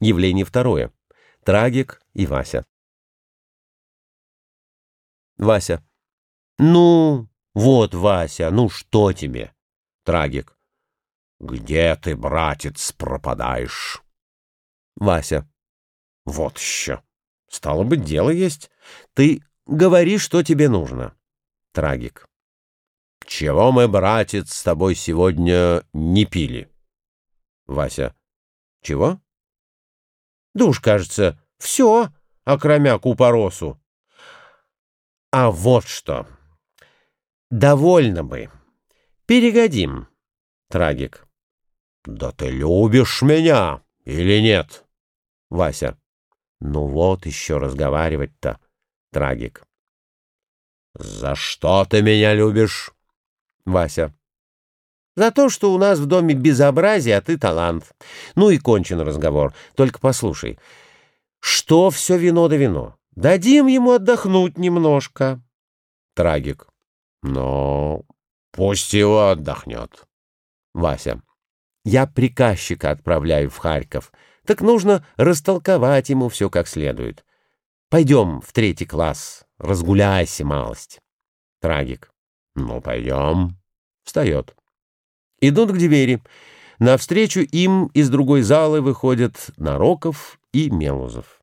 Явление второе. Трагик и Вася. Вася. Ну, вот, Вася, ну что тебе? Трагик. Где ты, братец, пропадаешь? Вася. Вот еще. Стало быть, дело есть. Ты говори, что тебе нужно. Трагик. Чего мы, братец, с тобой сегодня не пили? Вася. Чего? Да уж, кажется, все, окромя купоросу. А вот что. Довольно бы. Перегодим. Трагик. Да ты любишь меня или нет? Вася. Ну вот еще разговаривать-то. Трагик. За что ты меня любишь? Вася. За то, что у нас в доме безобразие, а ты талант. Ну и кончен разговор. Только послушай, что все вино да вино? Дадим ему отдохнуть немножко. Трагик. Но пусть его отдохнет. Вася. Я приказчика отправляю в Харьков. Так нужно растолковать ему все как следует. Пойдем в третий класс, разгуляйся малость. Трагик. Ну, пойдем. Встает. Идут к двери. Навстречу им из другой залы выходят Нароков и Мелузов.